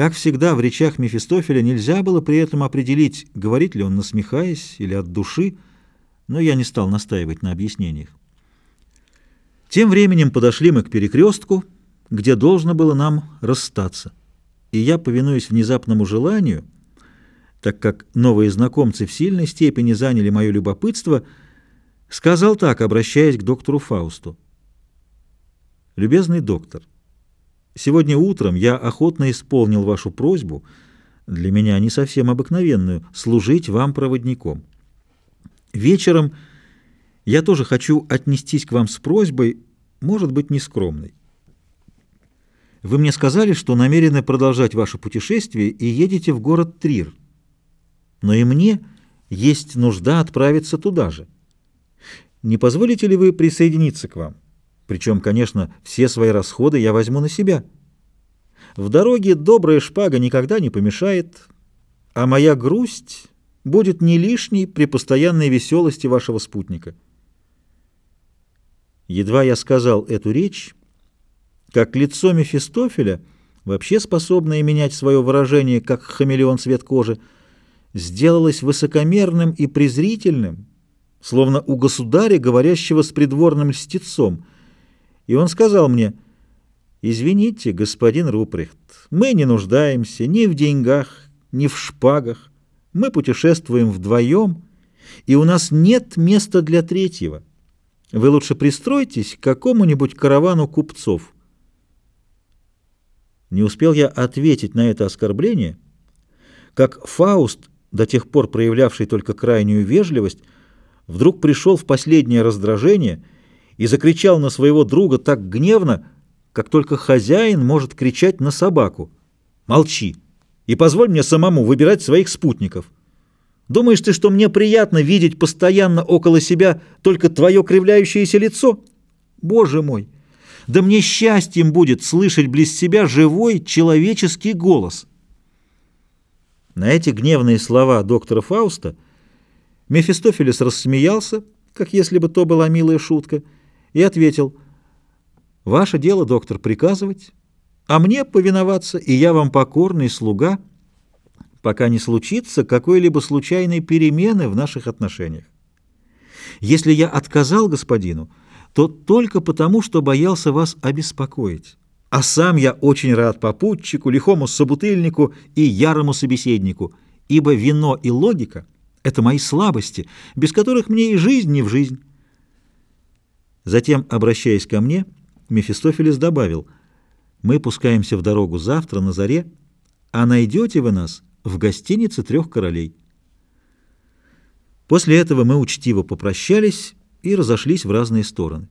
Как всегда, в речах Мефистофеля нельзя было при этом определить, говорит ли он насмехаясь или от души, но я не стал настаивать на объяснениях. Тем временем подошли мы к перекрестку, где должно было нам расстаться, и я, повинуясь внезапному желанию, так как новые знакомцы в сильной степени заняли мое любопытство, сказал так, обращаясь к доктору Фаусту. «Любезный доктор, сегодня утром я охотно исполнил вашу просьбу, для меня не совсем обыкновенную, служить вам проводником. Вечером я тоже хочу отнестись к вам с просьбой, может быть, нескромной. Вы мне сказали, что намерены продолжать ваше путешествие и едете в город Трир но и мне есть нужда отправиться туда же. Не позволите ли вы присоединиться к вам? Причем, конечно, все свои расходы я возьму на себя. В дороге добрая шпага никогда не помешает, а моя грусть будет не лишней при постоянной веселости вашего спутника. Едва я сказал эту речь, как лицо Мефистофеля, вообще способное менять свое выражение, как хамелеон цвет кожи, сделалось высокомерным и презрительным, словно у государя, говорящего с придворным льстецом. И он сказал мне, «Извините, господин Рупрехт, мы не нуждаемся ни в деньгах, ни в шпагах. Мы путешествуем вдвоем, и у нас нет места для третьего. Вы лучше пристройтесь к какому-нибудь каравану купцов». Не успел я ответить на это оскорбление, как Фауст до тех пор проявлявший только крайнюю вежливость, вдруг пришел в последнее раздражение и закричал на своего друга так гневно, как только хозяин может кричать на собаку. «Молчи и позволь мне самому выбирать своих спутников. Думаешь ты, что мне приятно видеть постоянно около себя только твое кривляющееся лицо? Боже мой! Да мне счастьем будет слышать близ себя живой человеческий голос». На эти гневные слова доктора Фауста Мефистофелес рассмеялся, как если бы то была милая шутка, и ответил, «Ваше дело, доктор, приказывать, а мне повиноваться, и я вам покорный слуга, пока не случится какой-либо случайной перемены в наших отношениях. Если я отказал господину, то только потому, что боялся вас обеспокоить». А сам я очень рад попутчику, лихому собутыльнику и ярому собеседнику, ибо вино и логика — это мои слабости, без которых мне и жизнь не в жизнь. Затем, обращаясь ко мне, Мефистофелес добавил, «Мы пускаемся в дорогу завтра на заре, а найдете вы нас в гостинице трех королей». После этого мы учтиво попрощались и разошлись в разные стороны.